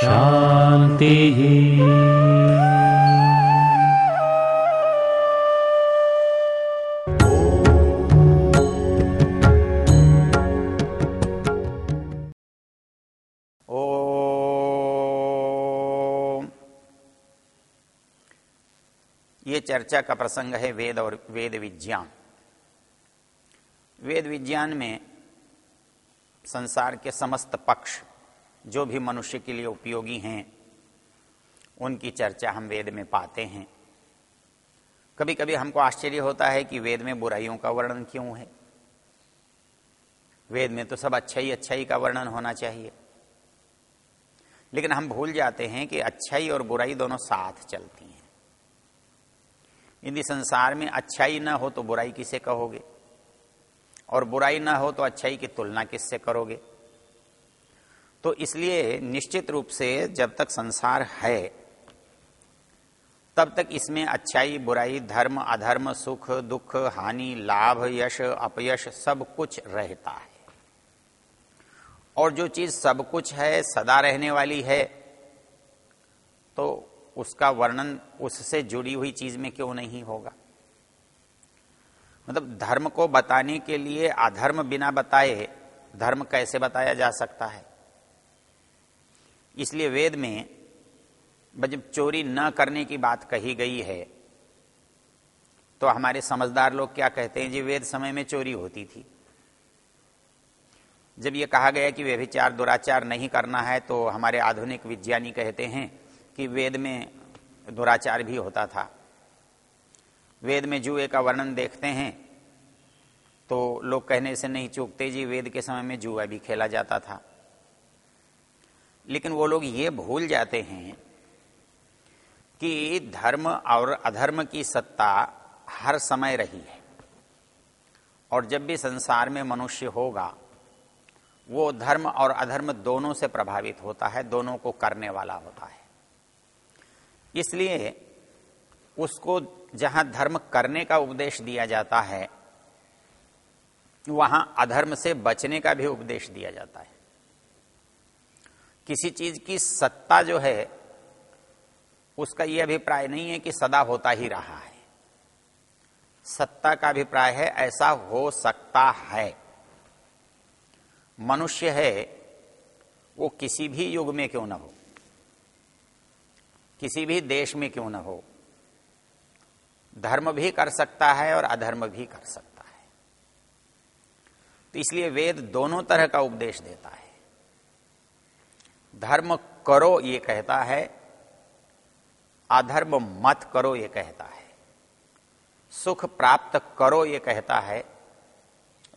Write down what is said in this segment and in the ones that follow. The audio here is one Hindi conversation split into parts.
शान्तिः ओम। ये चर्चा का प्रसंग है वेद और वेद विज्ञान। वेद विज्ञान में संसार के समस्त पक्ष, जो भी मनुष्य के लिए उपयोगी हैं, उनकी चर्चा हम वेद में पाते हैं। कभी कभी हमको आश्चर्य होता है कि वेद में बुराइयों का वर्णन क्यों है? वेद में तो सब अच्छाई अच्छाई का वर्णन होना चाहिए। लेकिन हम भूल जाते हैं कि अच्छाई और बुराई दोनों साथ चलती हैं। यदि संसार में अच्छाई ना हो तो बुराई किसे कहोगे? और बुराई ना हो तो अच्छाई की तुलना किससे करोगे? तो इसलिए निश्चित रूप से जब तक संसार है, तब तक इसमें अच्छाई, बुराई, धर्म, अधर्म, सुख, दुख, हानि, लाभ, यश, अपयश सब कुछ रहता है। और जो चीज़ सब कुछ है, सदा रहने वाली है तो उसका वर्णन उससे जुड़ी हुई चीज़ में क्यों नहीं होगा? मतलब धर्म को बताने के लिए अधर्म बिना बताए धर्म कैसे बताया जा सकता है? इसलिए वेद में जब चोरी न करने की बात कही गई है तो हमारे समझदार लोग क्या कहते हैं? जी, वेद समय में चोरी होती थी। जब ये कहा गया कि व्यभिचार दुराचार नहीं करना है तो हमारे आधुनिक विज्ञानी कहते हैं कि वेद में दुराचार भी होता था। वेद में जुए का वर्णन देखते हैं तो लोग कहने से नहीं चूकते जी, वेद के समय में जुआ भी खेला जाता था। लेकिन वो लोग ये भूल जाते हैं कि धर्म और अधर्म की सत्ता हर समय रही है। और जब भी संसार में मनुष्य होगा, वो धर्म और अधर्म दोनों से प्रभावित होता है, दोनों को करने वाला होता है। इसलिए उसको जहाँ धर्म करने का उपदेश दिया जाता है, वहाँ अधर्म से बचने का भी उपदेश दिया जाता है। किसी चीज़ की सत्ता जो है, उसका यह अभिप्राय नहीं है कि सदा होता ही रहा है। सत्ता का अभिप्राय है, ऐसा हो सकता है। मनुष्य है, वो किसी भी युग में क्यों ना हो? किसी भी देश में क्यों ना हो? धर्म भी कर सकता है और अधर्म भी कर सकता है। तो इसलिए वेद दोनों तरह का उपदेश देता है। धर्म करो ये कहता है, अधर्म मत करो ये कहता है। सुख प्राप्त करो ये कहता है,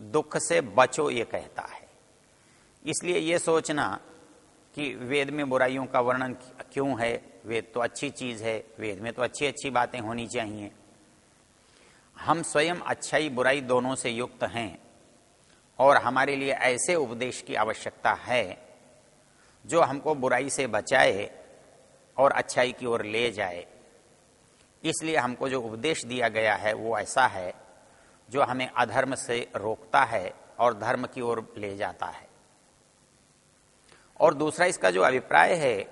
दुख से बचो ये कहता है। इसलिए ये सोचना कि वेद में बुराइयों का वर्णन क्यों है, वेद तो अच्छी चीज़ है, वेद में तो अच्छी अच्छी बातें होनी चाहिए। हम स्वयं अच्छाई बुराई दोनों से युक्त हैं और हमारे लिए ऐसे उपदेश की आवश्यकता है जो हमको बुराई से बचाए और अच्छाई की ओर ले जाए। इसलिए हमको जो उपदेश दिया गया है वो ऐसा है जो हमें अधर्म से रोकता है और धर्म की ओर ले जाता है। और दूसरा इसका जो अभिप्राय है,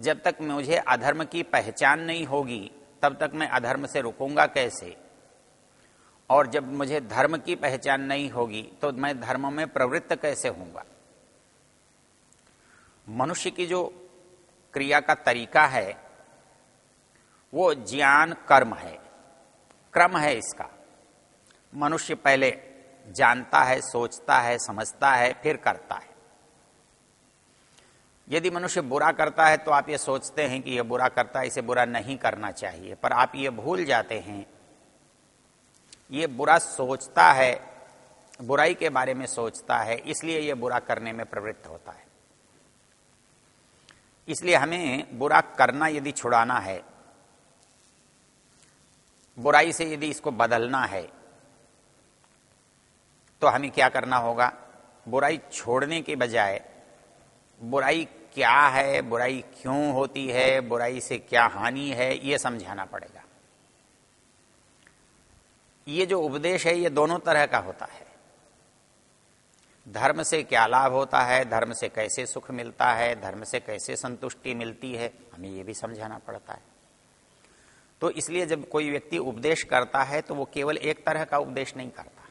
जब तक मुझे अधर्म की पहचान नहीं होगी, तब तक मैं अधर्म से रुकूँगा कैसे? और जब मुझे धर्म की पहचान नहीं होगी तो मैं धर्म में प्रवृत्त कैसे होऊँगा? मनुष्य की जो क्रिया का तरीका है, वो ज्ञान कर्म है। क्रम है इसका। मनुष्य पहले जानता है, सोचता है, समझता है, फिर करता है। यदि मनुष्य बुरा करता है तो आप ये सोचते हैं कि यह बुरा करता है, इसे बुरा नहीं करना चाहिए। पर आप ये भूल जाते हैं ये बुरा सोचता है, बुराई के बारे में सोचता है, इसलिए ये बुरा करने में प्रवृत्त होता है। इसलिए हमें बुरा करना यदि छुड़ाना है, बुराई से यदि इसको बदलना है तो हमें क्या करना होगा? बुराई छोड़ने के बजाय, बुराई क्या है, बुराई क्यों होती है, बुराई से क्या हानि है यह समझाना पड़ेगा। ये जो उपदेश है, ये दोनों तरह का होता है। धर्म से क्या लाभ होता है, धर्म से कैसे सुख मिलता है, धर्म से कैसे संतुष्टि मिलती है, हमें यह भी समझाना पड़ता है। तो इसलिए जब कोई व्यक्ति उपदेश करता है तो वो केवल एक तरह का उपदेश नहीं करता।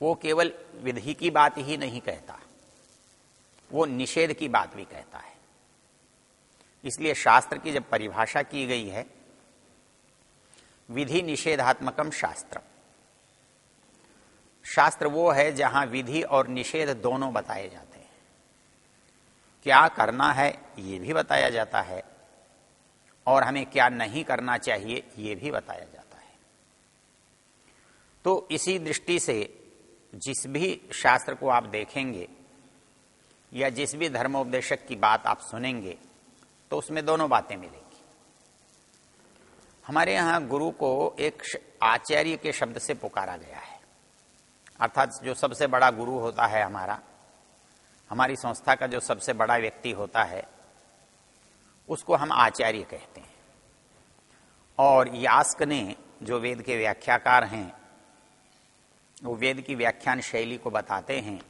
वो केवल विधि की बात ही नहीं कहता, वो निषेध की बात भी कहता है। इसलिए शास्त्र की जब परिभाषा की गई है विधि निषेधात्मकम शास्त्र शास्त्र वो है जहाँ विधि और निषेध दोनों बताए जाते हैं। क्या करना है ये भी बताया जाता है और हमें क्या नहीं करना चाहिए ये भी बताया जाता है। तो इसी दृष्टि से जिस भी शास्त्र को आप देखेंगे या जिस भी धर्मोपदेशक की बात आप सुनेंगे तो उसमें दोनों बातें मिलेंगी। हमारे यहाँ गुरु को एक आचार्य के शब्द से पुकारा गया है। अर्थात जो सबसे बड़ा गुरु होता है हमारा, हमारी संस्था का जो सबसे बड़ा व्यक्ति होता है, उसको हम आचार्य कहते हैं। और यास्क ने जो वेद के व्याख्याकार हैं, वो वेद की व्याख्यान शैली को बताते हैं।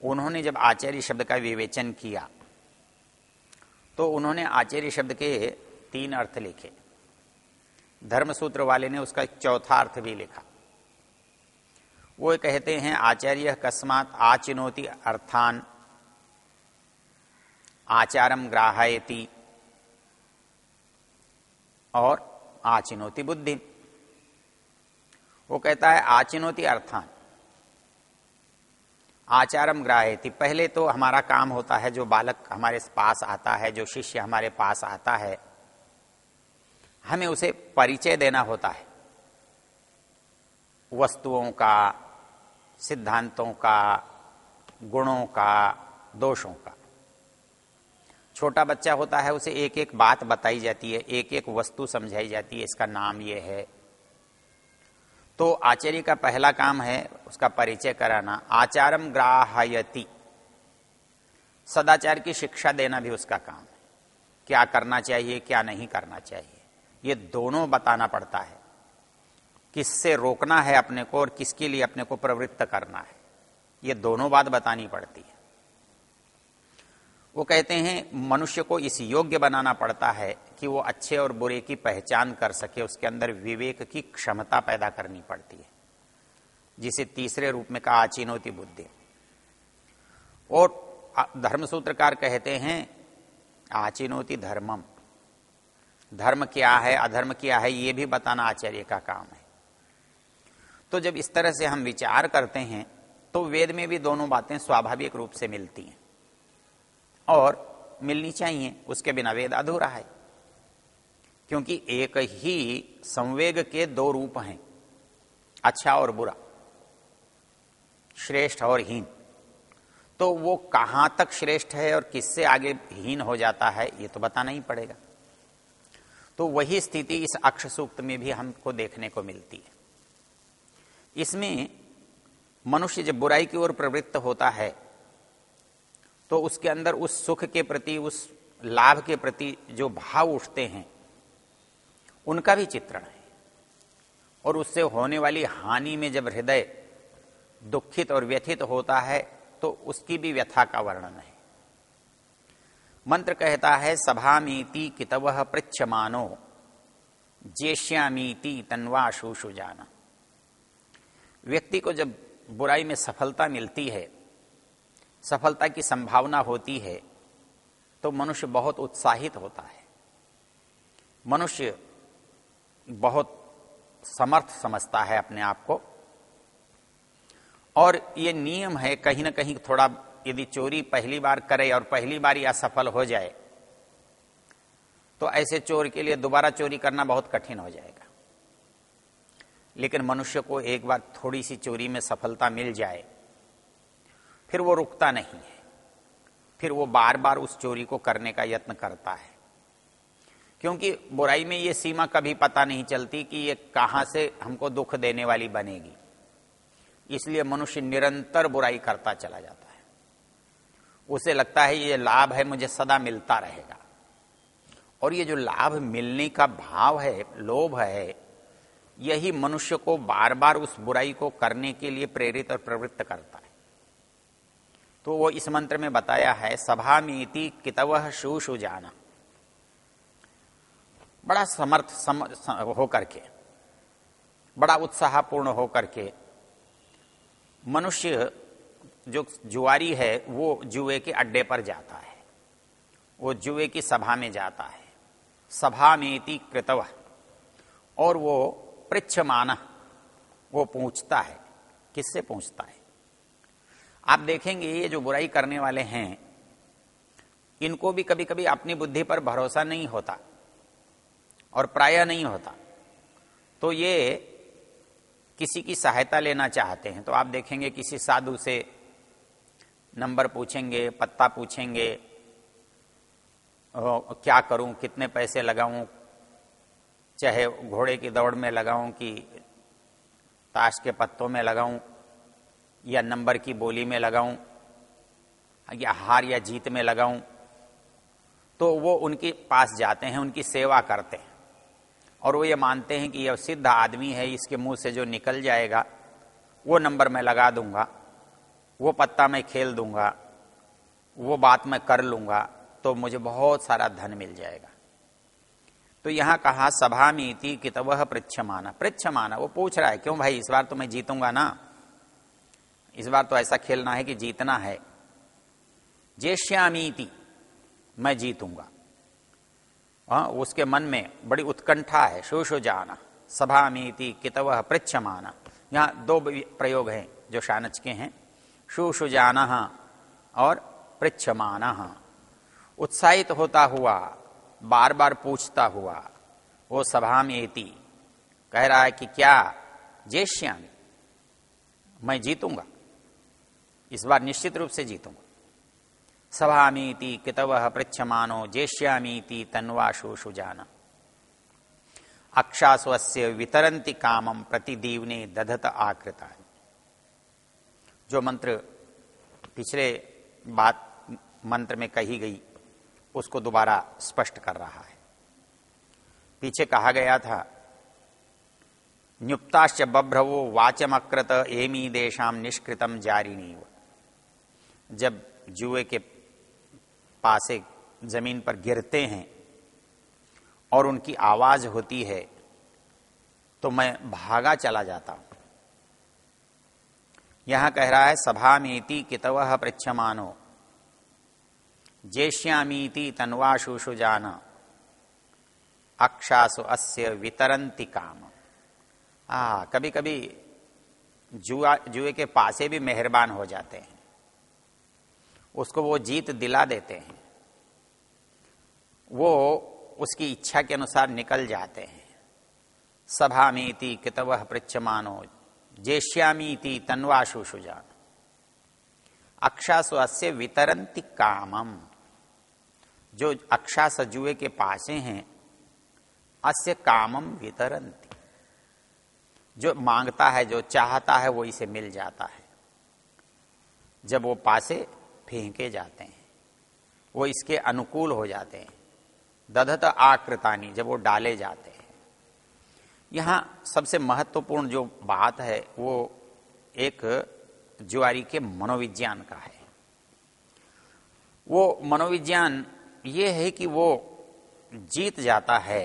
उन्होंने जब आचार्य शब्द का विवेचन किया तो उन्होंने आचार्य शब्द के तीन अर्थ लिखे। धर्मसूत्र वाले ने उसका चौथा अर्थ भी लिखा। वो कहते हैं, आचार्य कस्मात आचिनोति अर्थान आचारम ग्राहयति और आचिनोति बुद्धि। वो कहता है, आचिनोति अर्थान। आचारम ग्राहयति। पहले तो हमारा काम होता है, जो बालक हमारे पास आता है, जो शिष्य हमारे पास आता है हमें उसे परिचय देना होता है। वस्तुओं का, सिद्धांतों का, गुणों का, दोषों का। छोटा बच्चा होता है, उसे एक एक बात बताई जाती है एक एक वस्तु समझाई जाती है, इसका नाम ये है। तो आचार्य का पहला काम है उसका परिचय कराना। आचारम ग्राहयति। सदाचार की शिक्षा देना भी उसका काम है। क्या करना चाहिए, क्या नहीं करना चाहिए। ये दोनों बताना पड़ता है। किससे रोकना है अपने को और किसके लिए अपने को प्रवृत्त करना है। ये दोनों बात बतानी पड़ती है। वो कहते हैं, मनुष्य को इस योग्य बनाना पड़ता है कि वो अच्छे और बुरे की पहचान कर सके, उसके अंदर विवेक की क्षमता पैदा करनी पड़ती है। जिसे तीसरे रूप में कहा चीनोती बुद्धि। और धर्मसूत्रकार कहते हैं, आचिनोति धर्मम। धर्म क्या है, अधर्म क्या है, ये भी बताना आचार्य का काम है। तो जब इस तरह से हम विचार करते हैं तो वेद में भी दोनों बातें स्वाभाविक रूप से मिलती हैं। और मिलनी चाहिए, उसके बिना वेद अधूरा है। क्योंकि एक ही संवेग के दो रूप हैं अच्छा और बुरा, श्रेष्ठ और हीन। तो वो कहाँ तक श्रेष्ठ है और किससे आगे हीन हो जाता है, ये तो बताना ही पड़ेगा। तो वही स्थिति इस अक्ष सूक्त में भी हमको देखने को मिलती है। इसमें मनुष्य जब बुराई की ओर प्रवृत्त होता है तो उसके अंदर उस सुख के प्रति, उस लाभ के प्रति जो भाव उठते हैं, उनका भी चित्रण है। और उससे होने वाली हानि में जब हृदय दुखित और व्यथित होता है तो उसकी भी व्यथा का वर्णन है। मंत्र कहता है, सभामीति कितव पृछमानो ज्येष्यामीति तनवा शूशु जाना। व्यक्ति को जब बुराई में सफलता मिलती है, सफलता की संभावना होती है तो मनुष्य बहुत उत्साहित होता है। मनुष्य बहुत समर्थ समझता है अपने आप को। और ये नियम है, कहीं ना कहीं थोड़ा यदि चोरी पहली बार करे और पहली बार ही असफल हो जाए तो ऐसे चोर के लिए दोबारा चोरी करना बहुत कठिन हो जाएगा। लेकिन मनुष्य को एक बार थोड़ी सी चोरी में सफलता मिल जाए, फिर वो रुकता नहीं है। फिर वो बार बार उस चोरी को करने का यत्न करता है। क्योंकि बुराई में ये सीमा कभी पता नहीं चलती कि ये कहाँ से हमको दुख देने वाली बनेगी। इसलिए मनुष्य निरंतर बुराई करता चला जाता उसे लगता है ये लाभ है मुझे सदा मिलता रहेगा। और ये जो लाभ मिलने का भाव है लोभ है यही मनुष्य को बार बार उस बुराई को करने के लिए प्रेरित और प्रवृत्त करता है। तो वो इस मंत्र में बताया है सभा मीति कितव शू जाना। बड़ा समर्थ सम, होकर के बड़ा उत्साहपूर्ण होकर के मनुष्य जो जुआरी है, वो जुए के अड्डे पर जाता है। वो जुए की सभा में जाता है। सभा में कृतव। और वो पृछमान वो पूछता है। किससे पूछता है? आप देखेंगे, ये जो बुराई करने वाले हैं, इनको भी कभी कभी अपनी बुद्धि पर भरोसा नहीं होता और प्राय नहीं होता। तो ये किसी की सहायता लेना चाहते हैं। तो आप देखेंगे, किसी साधु से नंबर पूछेंगे, पत्ता पूछेंगे क्या करूँ, कितने पैसे लगाऊँ, चाहे घोड़े की दौड़ में लगाऊँ कि ताश के पत्तों में लगाऊँ, या नंबर की बोली में लगाऊँ, या हार या जीत में लगाऊँ तो वो उनके पास जाते हैं, उनकी सेवा करते हैं। और वो ये मानते हैं कि यह सिद्ध आदमी है, इसके मुँह से जो निकल जाएगा, वो नंबर मैं लगा दूँगा। वो पत्ता मैं खेल दूँगा, वो बात मैं कर लूँगा तो मुझे बहुत सारा धन मिल जाएगा। तो यहाँ कहा, सभा मीति कितव पृछमाना पृछमाना वो पूछ रहा है, क्यों भाई, इस बार तो मैं जीतूँगा ना? इस बार तो ऐसा खेलना है कि जीतना है। जेश्यामीति मैं जीतूँगा। हाँ उसके मन में बड़ी उत्कंठा है, शोशो जाना। सभा मीति कितव पृछमाना यहाँ दो प्रयोग हैं जो शानच के हैं। शुशुजान और पृछमान उत्साहित होता हुआ बार बार पूछता हुआ वो सभा में कह रहा है कि क्या जेश्यामी मैं जीतूँगा। इस बार निश्चित रूप से जीतूँगा। सभा सभामीति कितव पृछमानो जेष्यामीति तन्वाशु सुजान अक्षास्वस्य वितरंति कामम प्रतिदीवने दधत आकृता जो मंत्र, पिछले बात मंत्र में कही गई, उसको दोबारा स्पष्ट कर रहा है। पीछे कहा गया था, न्युक्ताश्च बभ्रवो वाचमकृत एमी देशाम निष्कृतम जारी जारिणी जब जुए के पासे ज़मीन पर गिरते हैं और उनकी आवाज़ होती है तो मैं भागा चला जाता हूँ। यहाँ कह रहा है सभा मीति कितव पृछमानो जेश्यामीति तन्वाशुषु जान। अक्षासु अस्य वितरंती काम। आ कभी कभी जुआ, जुए के पासे भी मेहरबान हो जाते हैं। उसको वो जीत दिला देते हैं। वो उसकी इच्छा के अनुसार निकल जाते हैं। सभा मीति कितव पृछमानो जेश्यामीति तन्वाशु सुजान अक्षासु अस्य वितरंती कामम। जो अक्षास जुए के पासे हैं, अस्य कामम वितरंती जो माँगता है, जो चाहता है, वो इसे मिल जाता है। जब वो पासे फेंके जाते हैं, वो इसके अनुकूल हो जाते हैं। दधत आकृतानी, जब वो डाले जाते हैं। यहाँ सबसे महत्वपूर्ण जो बात है, वो एक जुआरी के मनोविज्ञान का है। वो मनोविज्ञान ये है कि वो जीत जाता है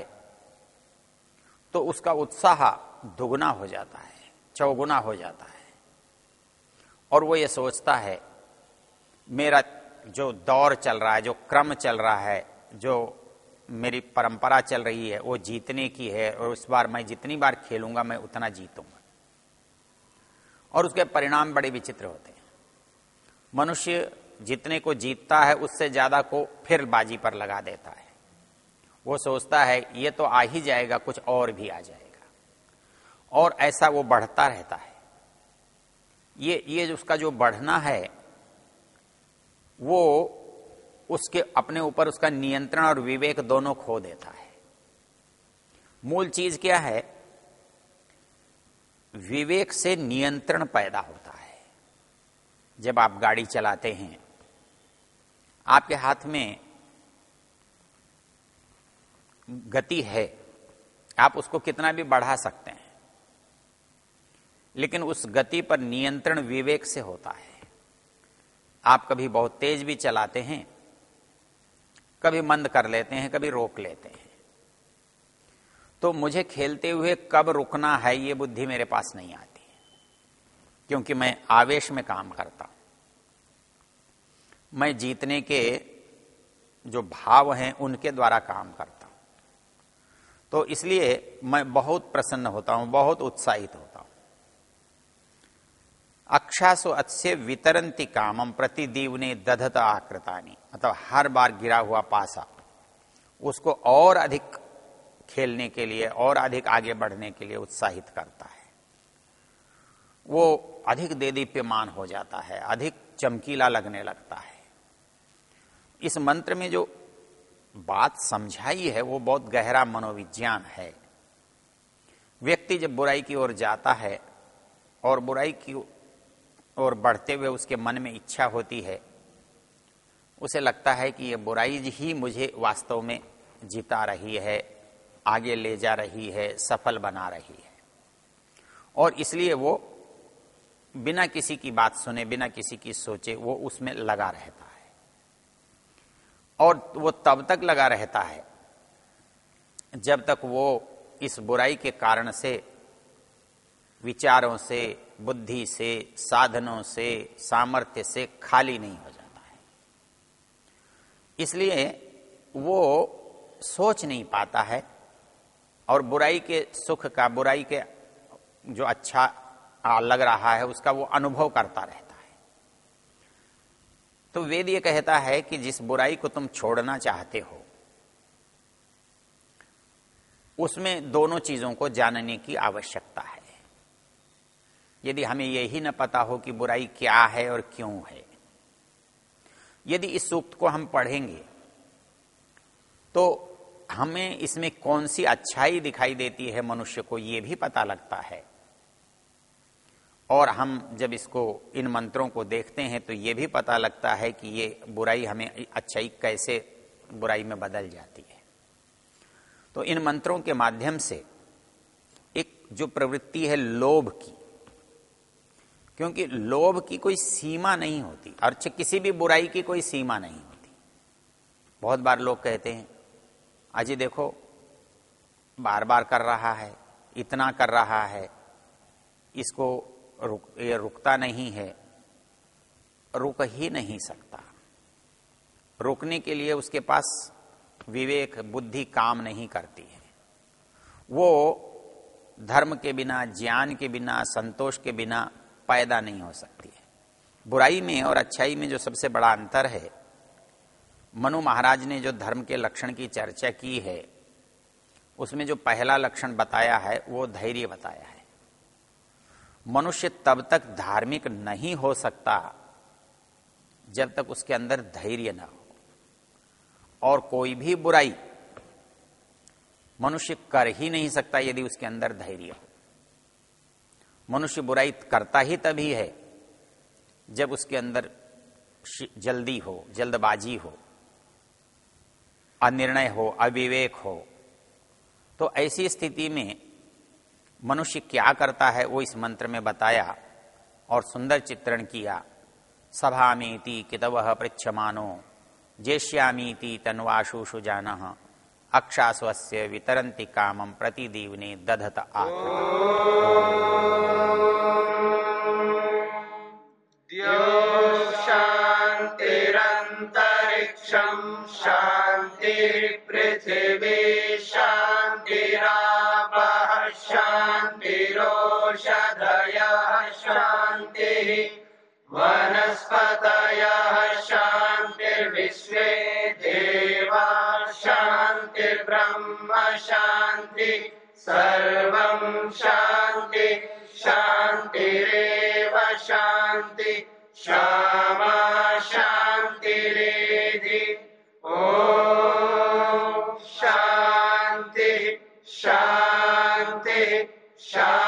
तो उसका उत्साह दुगुना हो जाता है, चौगुना हो जाता है। और वो ये सोचता है, मेरा जो दौर चल रहा है, जो क्रम चल रहा है, जो मेरी परंपरा चल रही है, वो जीतने की है, और इस बार मैं जितनी बार खेलूँगा, मैं उतना जीतूँगा। और उसके परिणाम बड़े विचित्र होते हैं। मनुष्य जितने को जीतता है, उससे ज़्यादा को फिर बाजी पर लगा देता है। वो सोचता है, ये तो आ ही जाएगा, कुछ और भी आ जाएगा। और ऐसा वो बढ़ता रहता है। ये ये उसका जो बढ़ना है, वो उसके अपने ऊपर उसका नियंत्रण और विवेक दोनों खो देता है। मूल चीज़ क्या है? विवेक से नियंत्रण पैदा होता है। जब आप गाड़ी चलाते हैं, आपके हाथ में गति है, आप उसको कितना भी बढ़ा सकते हैं, लेकिन उस गति पर नियंत्रण विवेक से होता है। आप कभी बहुत तेज भी चलाते हैं कभी मंद कर लेते हैं, कभी रोक लेते हैं। तो मुझे खेलते हुए कब रुकना है, ये बुद्धि मेरे पास नहीं आती क्योंकि मैं आवेश में काम करता हूँ। मैं जीतने के जो भाव हैं, उनके द्वारा काम करता हूँ। तो इसलिए मैं बहुत प्रसन्न होता हूँ, बहुत उत्साहित होता अक्षासु अत्स्य वितरंती कामम प्रतिदीवने दधत आकृतानी। मतलब हर बार गिरा हुआ पासा। उसको और अधिक खेलने के लिए, और अधिक आगे बढ़ने के लिए उत्साहित करता है। वो अधिक दे दीप्यमान हो जाता है, अधिक चमकीला लगने लगता है। इस मंत्र में जो बात समझाई है, वो बहुत गहरा मनोविज्ञान है। व्यक्ति जब बुराई की ओर जाता है, और बुराई की ओर बढ़ते हुए उसके मन में इच्छा होती है, उसे लगता है कि यह बुराई ही मुझे वास्तव में जिता रही है, आगे ले जा रही है, सफल बना रही है। और इसलिए वो बिना किसी की बात सुने, बिना किसी की सोचे, वो उसमें लगा रहता है। और वो तब तक लगा रहता है जब तक वो इस बुराई के कारण से, विचारों से बुद्धि से, साधनों से, सामर्थ्य से खाली नहीं हो जाता है। इसलिए वो सोच नहीं पाता है और बुराई के सुख का, बुराई के जो अच्छा लग रहा है, उसका वो अनुभव करता रहता है। तो वेद ये कहता है कि जिस बुराई को तुम छोड़ना चाहते हो, उसमें दोनों चीज़ों को जानने की आवश्यकता है। यदि हमें यही न पता हो कि बुराई क्या है और क्यों है। यदि इस सूक्त को हम पढ़ेंगे तो हमें इसमें कौन सी अच्छाई दिखाई देती है मनुष्य को यह भी पता लगता है। और हम जब इसको इन मंत्रों को देखते हैं तो यह भी पता लगता है कि ये बुराई हमें, अच्छाई कैसे बुराई में बदल जाती है। तो इन मंत्रों के माध्यम से एक जो प्रवृत्ति है, लोभ की क्योंकि लोभ की कोई सीमा नहीं होती, और किसी भी बुराई की कोई सीमा नहीं होती। बहुत बार लोग कहते हैं, अजी देखो बार बार कर रहा है, इतना कर रहा है, इसको रुक, ये रुकता नहीं है, रुक ही नहीं सकता। रुकने के लिए उसके पास विवेक, बुद्धि काम नहीं करती है। वो धर्म के बिना, ज्ञान के बिना, संतोष के बिना पैदा नहीं हो सकती है। बुराई में और अच्छाई में जो सबसे बड़ा अंतर है, मनु महाराज ने जो धर्म के लक्षण की चर्चा की है, उसमें जो पहला लक्षण बताया है, वो धैर्य बताया है। मनुष्य तब तक धार्मिक नहीं हो सकता, जब तक उसके अंदर धैर्य ना हो। और कोई भी बुराई मनुष्य कर ही नहीं सकता यदि उसके अंदर धैर्य हो। मनुष्य बुराई करता ही तभी है, जब उसके अंदर जल्दी हो, जल्दबाजी हो, अनिर्णय हो, अविवेक हो। तो ऐसी स्थिति में मनुष्य क्या करता है, वो इस मंत्र में बताया और सुंदर चित्रण किया। सभामीति कितव पृछमानो जेष्यामीति तन्वाशुषु जान। अक्षास्वस्य वितरंती कामम प्रतिदीवने दधत शांतिरंतरिक्षम शांति पृथ्वी शांतिरापः शान्तिरोषधयः शान्तिः वनस्पतयः शान्तिर्विश्वे ब्रह्म शान्ति सर्वं शान्ति शान्तिरेव शान्ति क्षमा शान्तिरेधि ओ शांति शांति शांति।